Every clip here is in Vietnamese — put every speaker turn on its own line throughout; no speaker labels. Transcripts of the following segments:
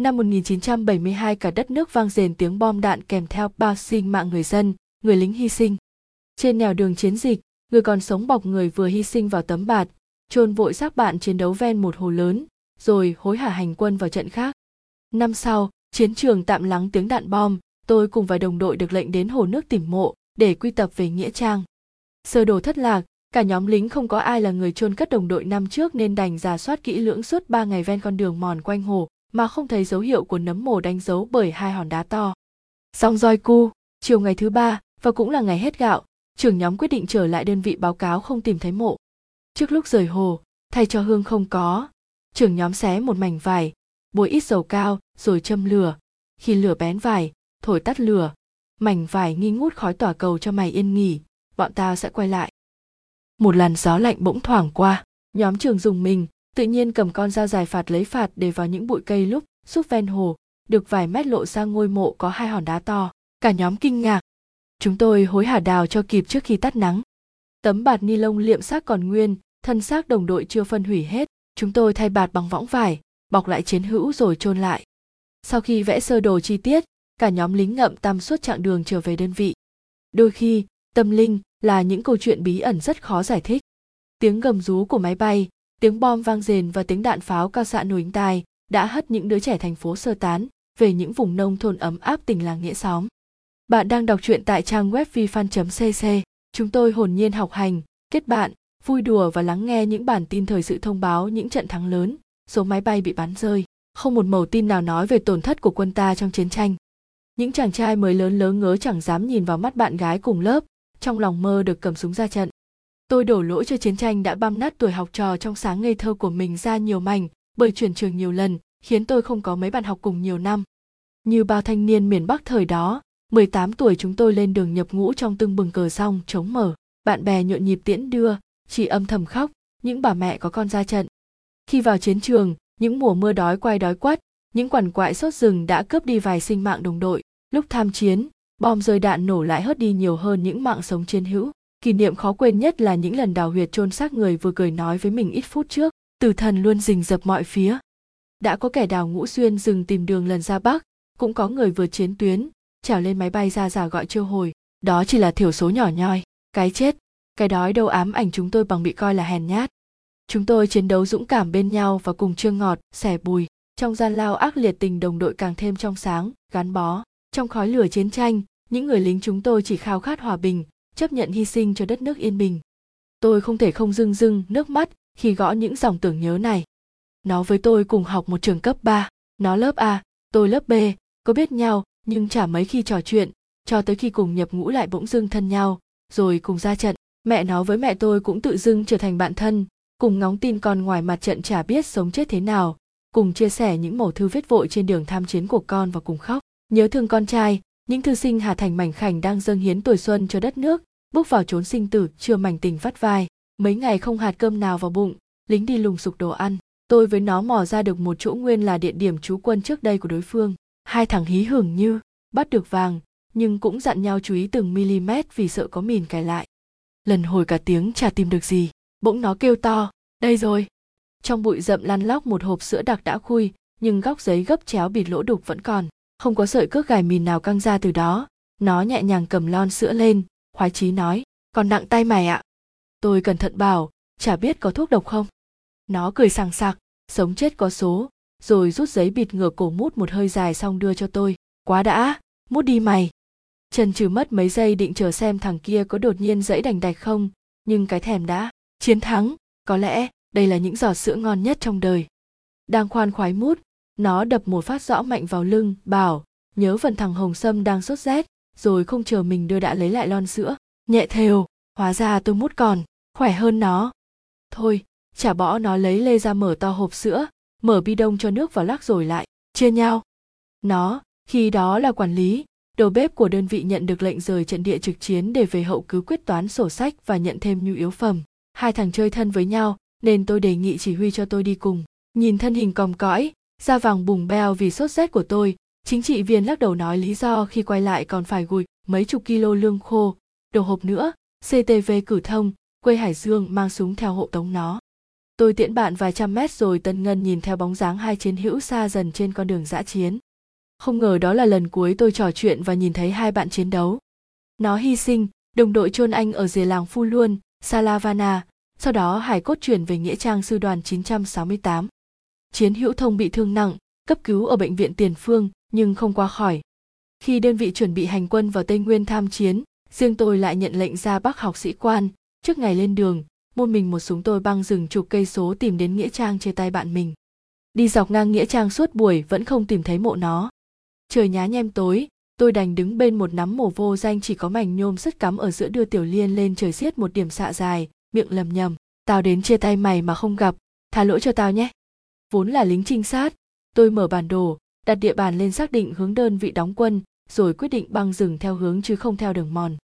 Năm 1972 cả đất nước vang rền tiếng bom đạn kèm theo bao sinh mạng người dân, người lính hy sinh. Trên nẻo đường chiến dịch, người còn sống bọc người vừa hy sinh vào tấm bạt, chôn vội xác bạn chiến đấu ven một hồ lớn, rồi hối hả hành quân vào trận khác. Năm sau, chiến trường tạm lắng tiếng đạn bom, tôi cùng vài đồng đội được lệnh đến hồ nước tìm mộ để quy tập về nghĩa trang. Sơ đồ thất lạc, cả nhóm lính không có ai là người chôn cất đồng đội năm trước nên đành giả soát kỹ lưỡng suốt 3 ngày ven con đường mòn quanh hồ, mà không thấy dấu hiệu của nấm mồ đánh dấu bởi hai hòn đá to. Xong roi cu, chiều ngày thứ ba và cũng là ngày hết gạo, trưởng nhóm quyết định trở lại đơn vị báo cáo không tìm thấy mộ. Trước lúc rời hồ, thay cho hương không có, trưởng nhóm xé một mảnh vải, bôi ít dầu cao rồi châm lửa. Khi lửa bén vải, thổi tắt lửa, mảnh vải nghi ngút khói tỏa cầu cho mày yên nghỉ, bọn tao sẽ quay lại. Một làn gió lạnh bỗng thoảng qua, nhóm trường dùng mình, tự nhiên cầm con dao dài phạt lấy phạt để vào những bụi cây lúc xúc ven hồ được vài mét lộ ra ngôi mộ có hai hòn đá to cả nhóm kinh ngạc chúng tôi hối hả đào cho kịp trước khi tắt nắng tấm bạt ni lông liệm xác còn nguyên thân xác đồng đội chưa phân hủy hết chúng tôi thay bạt bằng võng vải bọc lại chiến hữu rồi chôn lại sau khi vẽ sơ đồ chi tiết cả nhóm lính ngậm tăm suốt chặng đường trở về đơn vị đôi khi tâm linh là những câu chuyện bí ẩn rất khó giải thích tiếng gầm rú của máy bay tiếng bom vang rền và tiếng đạn pháo cao xạ núi tai đã hất những đứa trẻ thành phố sơ tán về những vùng nông thôn ấm áp tỉnh làng nghĩa xóm. Bạn đang đọc truyện tại trang web vifan.cc. Chúng tôi hồn nhiên học hành, kết bạn, vui đùa và lắng nghe những bản tin thời sự thông báo những trận thắng lớn, số máy bay bị bắn rơi. Không một mẩu tin nào nói về tổn thất của quân ta trong chiến tranh. Những chàng trai mới lớn lớn ngớ chẳng dám nhìn vào mắt bạn gái cùng lớp, trong lòng mơ được cầm súng ra trận. Tôi đổ lỗi cho chiến tranh đã băm nát tuổi học trò trong sáng ngây thơ của mình ra nhiều mảnh, bởi chuyển trường nhiều lần, khiến tôi không có mấy bạn học cùng nhiều năm. Như bao thanh niên miền Bắc thời đó, 18 tuổi chúng tôi lên đường nhập ngũ trong tưng bừng cờ xong chống mở, bạn bè nhộn nhịp tiễn đưa, chỉ âm thầm khóc, những bà mẹ có con ra trận. Khi vào chiến trường, những mùa mưa đói quay đói quất, những quằn quại sốt rừng đã cướp đi vài sinh mạng đồng đội. Lúc tham chiến, bom rơi đạn nổ lại hớt đi nhiều hơn những mạng sống chiến hữu kỷ niệm khó quên nhất là những lần đào huyệt chôn xác người vừa cười nói với mình ít phút trước tử thần luôn rình rập mọi phía đã có kẻ đào ngũ xuyên dừng tìm đường lần ra bắc cũng có người vừa chiến tuyến trèo lên máy bay ra giả gọi chiêu hồi đó chỉ là thiểu số nhỏ nhoi cái chết cái đói đâu ám ảnh chúng tôi bằng bị coi là hèn nhát chúng tôi chiến đấu dũng cảm bên nhau và cùng chương ngọt xẻ bùi trong gian lao ác liệt tình đồng đội càng thêm trong sáng gắn bó trong khói lửa chiến tranh những người lính chúng tôi chỉ khao khát hòa bình chấp nhận hy sinh cho đất nước yên bình tôi không thể không rưng rưng nước mắt khi gõ những dòng tưởng nhớ này nó với tôi cùng học một trường cấp 3, nó lớp A, tôi lớp B, có biết nhau nhưng chả mấy khi trò chuyện, cho tới khi cùng nhập ngũ lại bỗng dưng thân nhau, rồi cùng ra trận, mẹ nó với mẹ tôi cũng tự dưng trở thành bạn thân, cùng ngóng tin con ngoài mặt trận chả biết sống chết thế nào, cùng chia sẻ những mẩu thư viết vội trên đường tham chiến của con và cùng khóc, nhớ thương con trai, những thư sinh hà thành mảnh khảnh đang dâng hiến tuổi xuân cho đất nước bước vào chốn sinh tử chưa mảnh tình vắt vai mấy ngày không hạt cơm nào vào bụng lính đi lùng sục đồ ăn tôi với nó mò ra được một chỗ nguyên là địa điểm trú quân trước đây của đối phương hai thằng hí hưởng như bắt được vàng nhưng cũng dặn nhau chú ý từng mm vì sợ có mìn cài lại lần hồi cả tiếng chả tìm được gì bỗng nó kêu to đây rồi trong bụi rậm lăn lóc một hộp sữa đặc đã khui nhưng góc giấy gấp chéo bịt lỗ đục vẫn còn không có sợi cước gài mìn nào căng ra từ đó nó nhẹ nhàng cầm lon sữa lên khoái chí nói còn nặng tay mày ạ tôi cẩn thận bảo chả biết có thuốc độc không nó cười sàng sặc sống chết có số rồi rút giấy bịt ngửa cổ mút một hơi dài xong đưa cho tôi quá đã mút đi mày trần trừ mất mấy giây định chờ xem thằng kia có đột nhiên dãy đành đạch không nhưng cái thèm đã chiến thắng có lẽ đây là những giọt sữa ngon nhất trong đời đang khoan khoái mút nó đập một phát rõ mạnh vào lưng bảo nhớ phần thằng hồng sâm đang sốt rét rồi không chờ mình đưa đã lấy lại lon sữa nhẹ thều hóa ra tôi mút còn khỏe hơn nó thôi chả bỏ nó lấy lê ra mở to hộp sữa mở bi đông cho nước vào lắc rồi lại chia nhau nó khi đó là quản lý đầu bếp của đơn vị nhận được lệnh rời trận địa trực chiến để về hậu cứ quyết toán sổ sách và nhận thêm nhu yếu phẩm hai thằng chơi thân với nhau nên tôi đề nghị chỉ huy cho tôi đi cùng nhìn thân hình còm cõi da vàng bùng beo vì sốt rét của tôi chính trị viên lắc đầu nói lý do khi quay lại còn phải gùi mấy chục kilo lương khô đồ hộp nữa ctv cử thông quê hải dương mang súng theo hộ tống nó tôi tiễn bạn vài trăm mét rồi tân ngân nhìn theo bóng dáng hai chiến hữu xa dần trên con đường dã chiến không ngờ đó là lần cuối tôi trò chuyện và nhìn thấy hai bạn chiến đấu nó hy sinh đồng đội chôn anh ở rìa làng phu luôn salavana sau đó hải cốt chuyển về nghĩa trang sư đoàn 968. Chiến Hữu Thông bị thương nặng, cấp cứu ở bệnh viện Tiền Phương nhưng không qua khỏi. Khi đơn vị chuẩn bị hành quân vào Tây Nguyên tham chiến, riêng tôi lại nhận lệnh ra Bắc học sĩ quan, trước ngày lên đường, mua mình một súng tôi băng rừng chục cây số tìm đến nghĩa trang chia tay bạn mình. Đi dọc ngang nghĩa trang suốt buổi vẫn không tìm thấy mộ nó. Trời nhá nhem tối, tôi đành đứng bên một nắm mồ vô danh chỉ có mảnh nhôm sứt cắm ở giữa đưa tiểu liên lên trời xiết một điểm xạ dài, miệng lầm nhầm. Tao đến chia tay mày mà không gặp, tha lỗi cho tao nhé vốn là lính trinh sát tôi mở bản đồ đặt địa bàn lên xác định hướng đơn vị đóng quân rồi quyết định băng rừng theo hướng chứ không theo đường mòn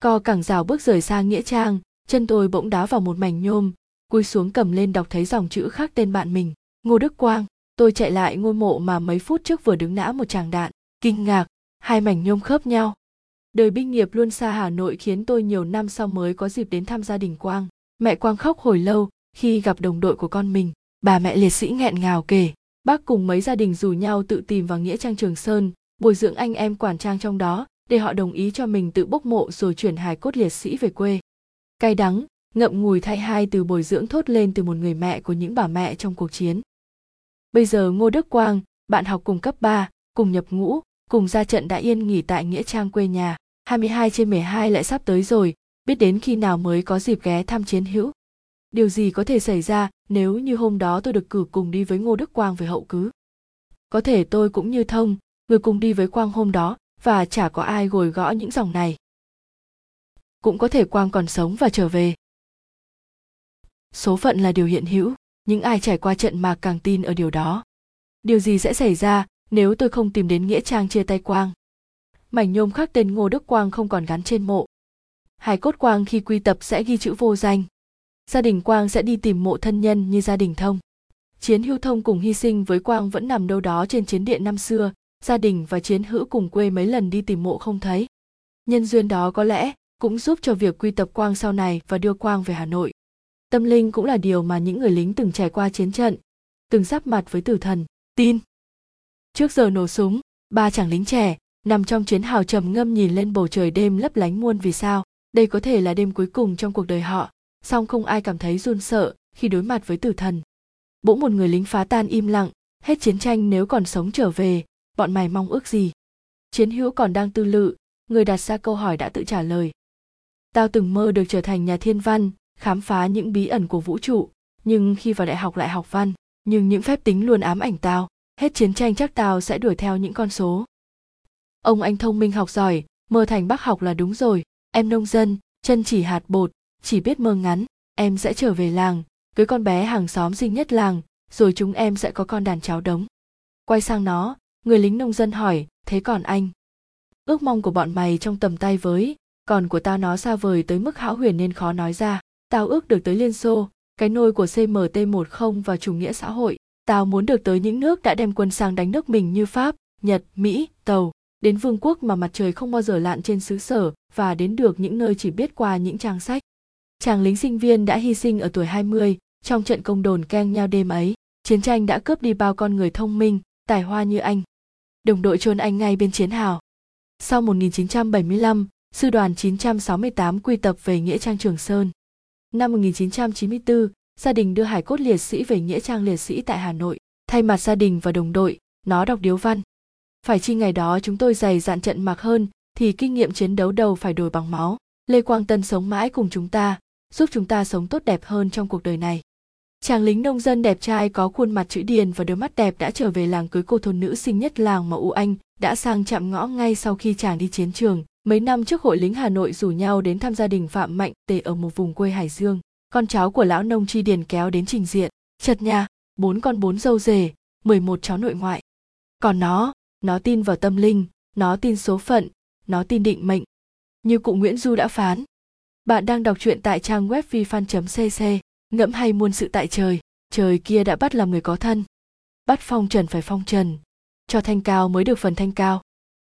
co cẳng rào bước rời xa nghĩa trang chân tôi bỗng đá vào một mảnh nhôm cúi xuống cầm lên đọc thấy dòng chữ khác tên bạn mình ngô đức quang tôi chạy lại ngôi mộ mà mấy phút trước vừa đứng nã một tràng đạn kinh ngạc hai mảnh nhôm khớp nhau đời binh nghiệp luôn xa hà nội khiến tôi nhiều năm sau mới có dịp đến thăm gia đình quang mẹ quang khóc hồi lâu khi gặp đồng đội của con mình bà mẹ liệt sĩ nghẹn ngào kể bác cùng mấy gia đình rủ nhau tự tìm vào nghĩa trang trường sơn bồi dưỡng anh em quản trang trong đó để họ đồng ý cho mình tự bốc mộ rồi chuyển hài cốt liệt sĩ về quê cay đắng ngậm ngùi thay hai từ bồi dưỡng thốt lên từ một người mẹ của những bà mẹ trong cuộc chiến bây giờ ngô đức quang bạn học cùng cấp 3, cùng nhập ngũ cùng ra trận đã yên nghỉ tại nghĩa trang quê nhà 22 trên 12 lại sắp tới rồi biết đến khi nào mới có dịp ghé thăm chiến hữu điều gì có thể xảy ra nếu như hôm đó tôi được cử cùng đi với ngô đức quang về hậu cứ có thể tôi cũng như thông người cùng đi với quang hôm đó và chả có ai gồi gõ những dòng này cũng có thể quang còn sống và trở về số phận là điều hiện hữu những ai trải qua trận mà càng tin ở điều đó điều gì sẽ xảy ra nếu tôi không tìm đến nghĩa trang chia tay quang mảnh nhôm khắc tên ngô đức quang không còn gắn trên mộ hải cốt quang khi quy tập sẽ ghi chữ vô danh gia đình Quang sẽ đi tìm mộ thân nhân như gia đình Thông. Chiến hưu Thông cùng hy sinh với Quang vẫn nằm đâu đó trên chiến địa năm xưa, gia đình và chiến hữu cùng quê mấy lần đi tìm mộ không thấy. Nhân duyên đó có lẽ cũng giúp cho việc quy tập Quang sau này và đưa Quang về Hà Nội. Tâm linh cũng là điều mà những người lính từng trải qua chiến trận, từng giáp mặt với tử thần, tin. Trước giờ nổ súng, ba chàng lính trẻ nằm trong chiến hào trầm ngâm nhìn lên bầu trời đêm lấp lánh muôn vì sao. Đây có thể là đêm cuối cùng trong cuộc đời họ song không ai cảm thấy run sợ khi đối mặt với tử thần bỗng một người lính phá tan im lặng hết chiến tranh nếu còn sống trở về bọn mày mong ước gì chiến hữu còn đang tư lự người đặt ra câu hỏi đã tự trả lời tao từng mơ được trở thành nhà thiên văn khám phá những bí ẩn của vũ trụ nhưng khi vào đại học lại học văn nhưng những phép tính luôn ám ảnh tao hết chiến tranh chắc tao sẽ đuổi theo những con số ông anh thông minh học giỏi mơ thành bác học là đúng rồi em nông dân chân chỉ hạt bột chỉ biết mơ ngắn em sẽ trở về làng cưới con bé hàng xóm duy nhất làng rồi chúng em sẽ có con đàn cháu đống quay sang nó người lính nông dân hỏi thế còn anh ước mong của bọn mày trong tầm tay với còn của tao nó xa vời tới mức hão huyền nên khó nói ra tao ước được tới liên xô cái nôi của cmt 10 và chủ nghĩa xã hội tao muốn được tới những nước đã đem quân sang đánh nước mình như pháp nhật mỹ tàu đến vương quốc mà mặt trời không bao giờ lặn trên xứ sở và đến được những nơi chỉ biết qua những trang sách chàng lính sinh viên đã hy sinh ở tuổi 20 trong trận công đồn keng nhau đêm ấy. Chiến tranh đã cướp đi bao con người thông minh, tài hoa như anh. Đồng đội chôn anh ngay bên chiến hào. Sau 1975, sư đoàn 968 quy tập về Nghĩa Trang Trường Sơn. Năm 1994, gia đình đưa hải cốt liệt sĩ về Nghĩa Trang Liệt sĩ tại Hà Nội. Thay mặt gia đình và đồng đội, nó đọc điếu văn. Phải chi ngày đó chúng tôi dày dạn trận mạc hơn thì kinh nghiệm chiến đấu đầu phải đổi bằng máu. Lê Quang Tân sống mãi cùng chúng ta, giúp chúng ta sống tốt đẹp hơn trong cuộc đời này. Chàng lính nông dân đẹp trai có khuôn mặt chữ điền và đôi mắt đẹp đã trở về làng cưới cô thôn nữ xinh nhất làng mà U Anh đã sang chạm ngõ ngay sau khi chàng đi chiến trường. Mấy năm trước hội lính Hà Nội rủ nhau đến thăm gia đình Phạm Mạnh Tề ở một vùng quê Hải Dương. Con cháu của lão nông Tri Điền kéo đến trình diện. Chật nha, bốn con bốn dâu rể, 11 cháu nội ngoại. Còn nó, nó tin vào tâm linh, nó tin số phận, nó tin định mệnh. Như cụ Nguyễn Du đã phán, bạn đang đọc truyện tại trang web vifan.cc, ngẫm hay muôn sự tại trời, trời kia đã bắt làm người có thân. Bắt phong trần phải phong trần, cho thanh cao mới được phần thanh cao.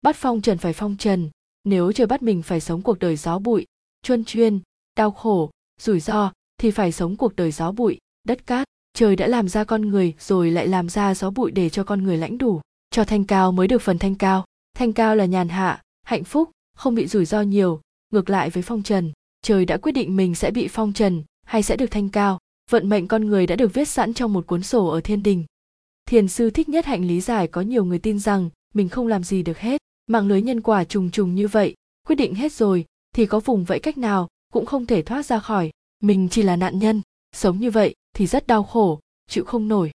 Bắt phong trần phải phong trần, nếu trời bắt mình phải sống cuộc đời gió bụi, chuân chuyên, đau khổ, rủi ro thì phải sống cuộc đời gió bụi, đất cát. Trời đã làm ra con người rồi lại làm ra gió bụi để cho con người lãnh đủ, cho thanh cao mới được phần thanh cao. Thanh cao là nhàn hạ, hạnh phúc, không bị rủi ro nhiều, ngược lại với phong trần, trời đã quyết định mình sẽ bị phong trần hay sẽ được thanh cao vận mệnh con người đã được viết sẵn trong một cuốn sổ ở thiên đình thiền sư thích nhất hạnh lý giải có nhiều người tin rằng mình không làm gì được hết mạng lưới nhân quả trùng trùng như vậy quyết định hết rồi thì có vùng vẫy cách nào cũng không thể thoát ra khỏi mình chỉ là nạn nhân sống như vậy thì rất đau khổ chịu không nổi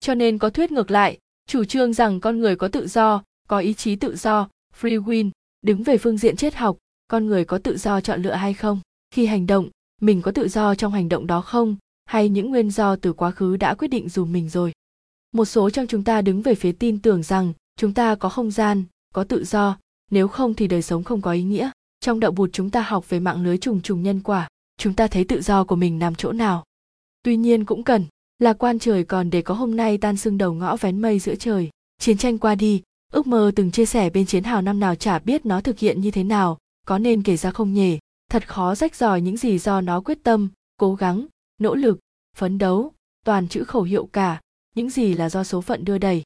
cho nên có thuyết ngược lại chủ trương rằng con người có tự do có ý chí tự do free will đứng về phương diện triết học con người có tự do chọn lựa hay không khi hành động mình có tự do trong hành động đó không hay những nguyên do từ quá khứ đã quyết định dùm mình rồi một số trong chúng ta đứng về phía tin tưởng rằng chúng ta có không gian có tự do nếu không thì đời sống không có ý nghĩa trong đạo bụt chúng ta học về mạng lưới trùng trùng nhân quả chúng ta thấy tự do của mình nằm chỗ nào tuy nhiên cũng cần là quan trời còn để có hôm nay tan sưng đầu ngõ vén mây giữa trời chiến tranh qua đi ước mơ từng chia sẻ bên chiến hào năm nào chả biết nó thực hiện như thế nào có nên kể ra không nhỉ thật khó rách ròi những gì do nó quyết tâm cố gắng nỗ lực phấn đấu toàn chữ khẩu hiệu cả những gì là do số phận đưa đẩy